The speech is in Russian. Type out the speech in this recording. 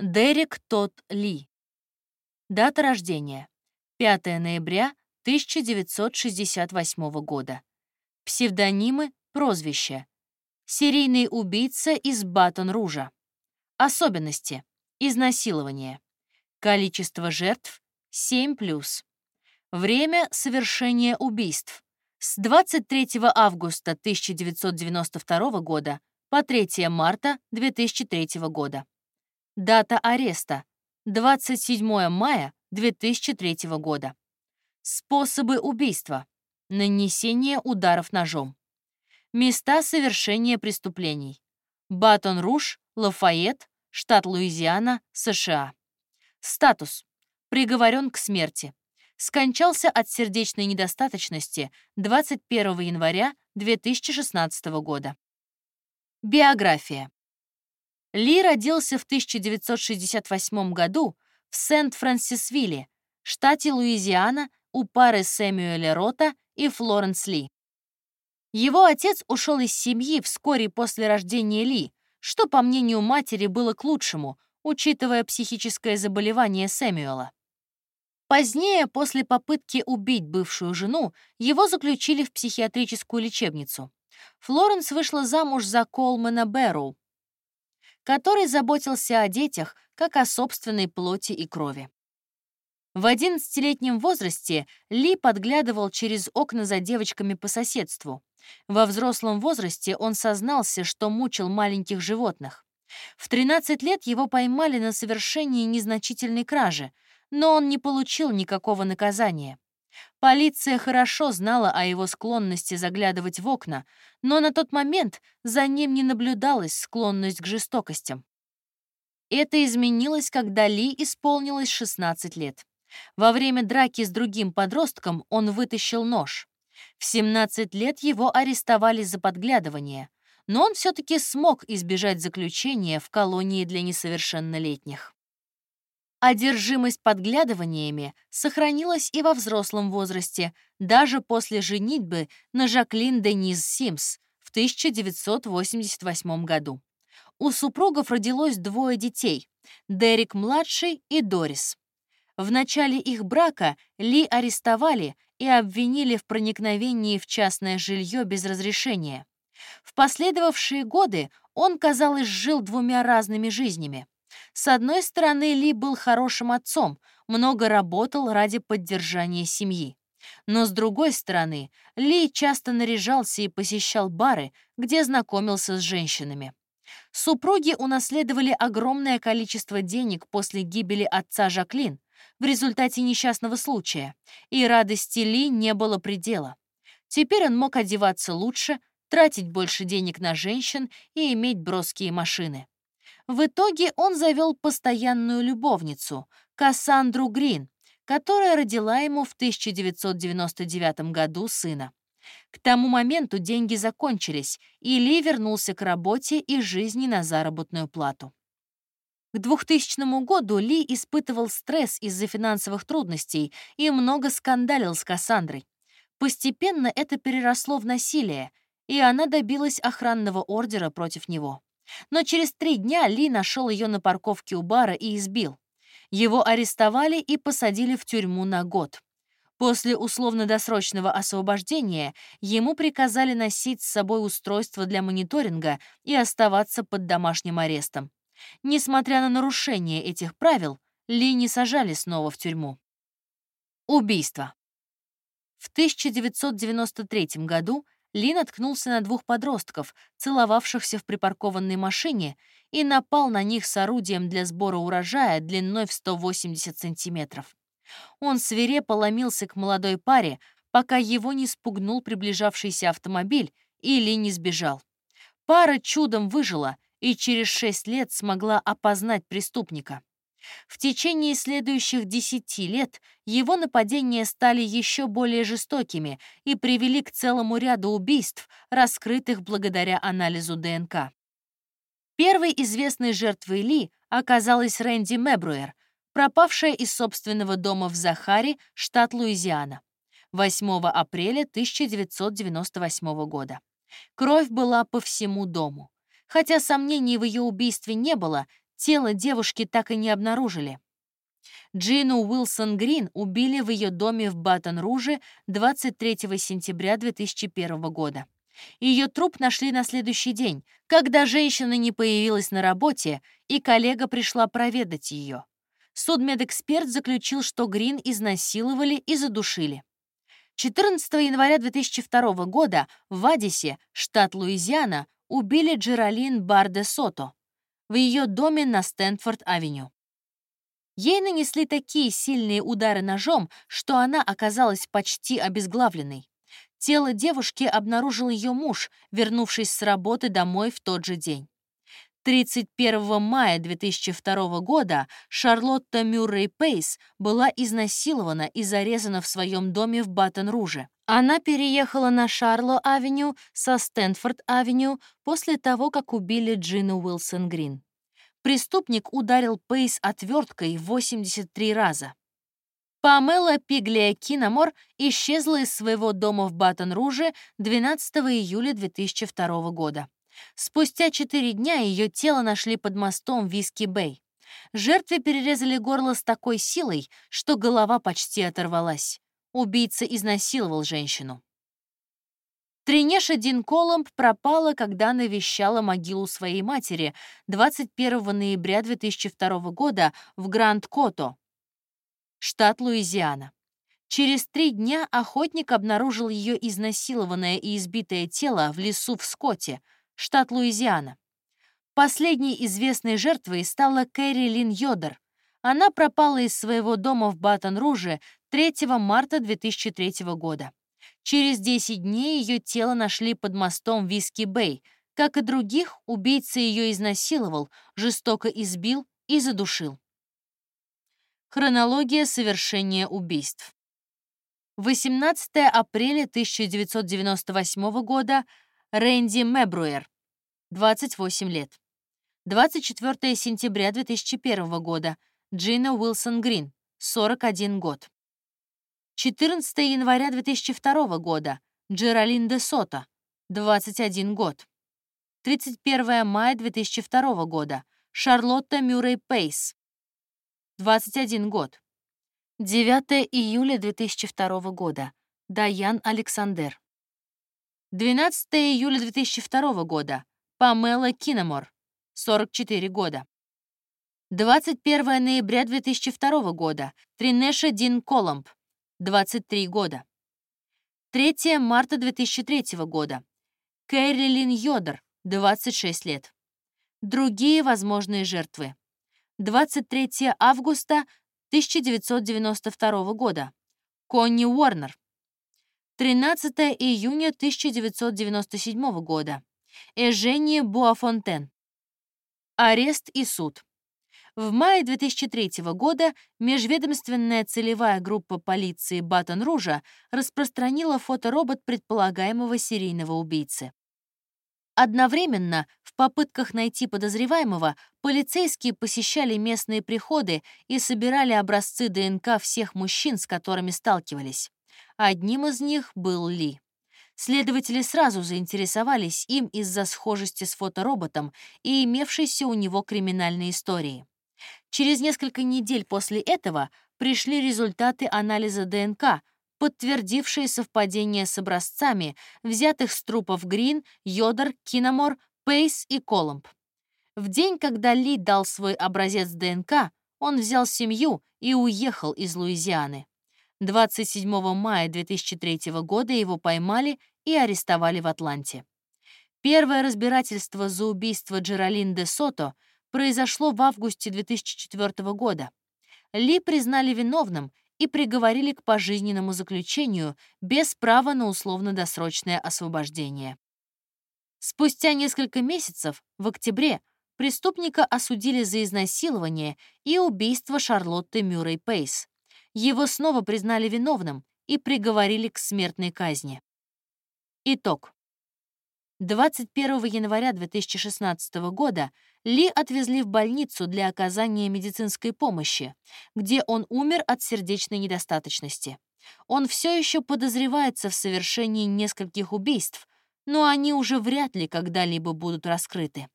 Дерек Тот Ли. Дата рождения. 5 ноября 1968 года. Псевдонимы, прозвище. Серийный убийца из Батон-Ружа. Особенности. Изнасилование. Количество жертв — 7+. Время совершения убийств. С 23 августа 1992 года по 3 марта 2003 года. Дата ареста. 27 мая 2003 года. Способы убийства. Нанесение ударов ножом. Места совершения преступлений. Батон-Руж, Лафайет, штат Луизиана, США. Статус. Приговорен к смерти. Скончался от сердечной недостаточности 21 января 2016 года. Биография. Ли родился в 1968 году в Сент-Франсисвилле, штате Луизиана, у пары Сэмюэля Рота и Флоренс Ли. Его отец ушел из семьи вскоре после рождения Ли, что, по мнению матери, было к лучшему, учитывая психическое заболевание Сэмюэла. Позднее, после попытки убить бывшую жену, его заключили в психиатрическую лечебницу. Флоренс вышла замуж за Колмана Бэрроу, который заботился о детях, как о собственной плоти и крови. В 11-летнем возрасте Ли подглядывал через окна за девочками по соседству. Во взрослом возрасте он сознался, что мучил маленьких животных. В 13 лет его поймали на совершении незначительной кражи, но он не получил никакого наказания. Полиция хорошо знала о его склонности заглядывать в окна, но на тот момент за ним не наблюдалась склонность к жестокостям. Это изменилось, когда Ли исполнилось 16 лет. Во время драки с другим подростком он вытащил нож. В 17 лет его арестовали за подглядывание, но он все-таки смог избежать заключения в колонии для несовершеннолетних. Одержимость подглядываниями сохранилась и во взрослом возрасте, даже после женитьбы на Жаклин Дениз Симс в 1988 году. У супругов родилось двое детей — Дерек-младший и Дорис. В начале их брака Ли арестовали и обвинили в проникновении в частное жилье без разрешения. В последовавшие годы он, казалось, жил двумя разными жизнями. С одной стороны, Ли был хорошим отцом, много работал ради поддержания семьи. Но с другой стороны, Ли часто наряжался и посещал бары, где знакомился с женщинами. Супруги унаследовали огромное количество денег после гибели отца Жаклин в результате несчастного случая, и радости Ли не было предела. Теперь он мог одеваться лучше, тратить больше денег на женщин и иметь броские машины. В итоге он завел постоянную любовницу, Кассандру Грин, которая родила ему в 1999 году сына. К тому моменту деньги закончились, и Ли вернулся к работе и жизни на заработную плату. К 2000 году Ли испытывал стресс из-за финансовых трудностей и много скандалил с Кассандрой. Постепенно это переросло в насилие, и она добилась охранного ордера против него. Но через три дня Ли нашел ее на парковке у бара и избил. Его арестовали и посадили в тюрьму на год. После условно-досрочного освобождения ему приказали носить с собой устройство для мониторинга и оставаться под домашним арестом. Несмотря на нарушение этих правил, Ли не сажали снова в тюрьму. Убийство. В 1993 году ли наткнулся на двух подростков, целовавшихся в припаркованной машине, и напал на них с орудием для сбора урожая длиной в 180 сантиметров. Он свирепо ломился к молодой паре, пока его не спугнул приближавшийся автомобиль и Ли не сбежал. Пара чудом выжила и через шесть лет смогла опознать преступника. В течение следующих десяти лет его нападения стали еще более жестокими и привели к целому ряду убийств, раскрытых благодаря анализу ДНК. Первой известной жертвой Ли оказалась Рэнди Мебруэр, пропавшая из собственного дома в Захаре, штат Луизиана, 8 апреля 1998 года. Кровь была по всему дому. Хотя сомнений в ее убийстве не было, Тело девушки так и не обнаружили. Джину Уилсон Грин убили в ее доме в Батон-Руже 23 сентября 2001 года. Ее труп нашли на следующий день, когда женщина не появилась на работе, и коллега пришла проведать ее. Судмедэксперт заключил, что Грин изнасиловали и задушили. 14 января 2002 года в Адисе, штат Луизиана, убили Джералин Барде Сото в ее доме на Стэнфорд-авеню. Ей нанесли такие сильные удары ножом, что она оказалась почти обезглавленной. Тело девушки обнаружил ее муж, вернувшись с работы домой в тот же день. 31 мая 2002 года Шарлотта Мюррей Пейс была изнасилована и зарезана в своем доме в Баттон-Руже. Она переехала на Шарло-авеню со Стэнфорд-авеню после того, как убили Джину Уилсон Грин. Преступник ударил Пейс отверткой 83 раза. Памела Пиглиа Кинамор исчезла из своего дома в Батон-Руже 12 июля 2002 года. Спустя четыре дня ее тело нашли под мостом Виски-Бэй. Жертве перерезали горло с такой силой, что голова почти оторвалась. Убийца изнасиловал женщину. Тринеша Дин Коломб пропала, когда навещала могилу своей матери 21 ноября 2002 года в Гранд-Кото, штат Луизиана. Через три дня охотник обнаружил ее изнасилованное и избитое тело в лесу в Скотте, штат Луизиана. Последней известной жертвой стала Кэрри Лин Йодер. Она пропала из своего дома в Батон-Руже 3 марта 2003 года. Через 10 дней ее тело нашли под мостом Виски-Бэй. Как и других, убийца ее изнасиловал, жестоко избил и задушил. Хронология совершения убийств. 18 апреля 1998 года Рэнди Мебруэр, 28 лет. 24 сентября 2001 года. Джина Уилсон Грин, 41 год. 14 января 2002 года. Джералин де Сота, 21 год. 31 мая 2002 года. Шарлотта Мюррей Пейс, 21 год. 9 июля 2002 года. Даян Александр, 12 июля 2002 года. Памела Кинемор, 44 года. 21 ноября 2002 года. Тринеша Дин Коломб, 23 года. 3 марта 2003 года. Кэррилин Йодер, 26 лет. Другие возможные жертвы. 23 августа 1992 года. Конни Уорнер, 13 июня 1997 года. Эжени Буафонтен. Арест и суд. В мае 2003 года межведомственная целевая группа полиции Батон-Ружа распространила фоторобот предполагаемого серийного убийцы. Одновременно, в попытках найти подозреваемого, полицейские посещали местные приходы и собирали образцы ДНК всех мужчин, с которыми сталкивались. Одним из них был Ли. Следователи сразу заинтересовались им из-за схожести с фотороботом и имевшейся у него криминальной истории. Через несколько недель после этого пришли результаты анализа ДНК, подтвердившие совпадение с образцами, взятых с трупов Грин, Йодер, Киномор, Пейс и Коломб. В день, когда Ли дал свой образец ДНК, он взял семью и уехал из Луизианы. 27 мая 2003 года его поймали и арестовали в Атланте. Первое разбирательство за убийство Джералин де Сото произошло в августе 2004 года. Ли признали виновным и приговорили к пожизненному заключению без права на условно-досрочное освобождение. Спустя несколько месяцев, в октябре, преступника осудили за изнасилование и убийство Шарлотты Мюррей Пейс его снова признали виновным и приговорили к смертной казни. Итог. 21 января 2016 года Ли отвезли в больницу для оказания медицинской помощи, где он умер от сердечной недостаточности. Он все еще подозревается в совершении нескольких убийств, но они уже вряд ли когда-либо будут раскрыты.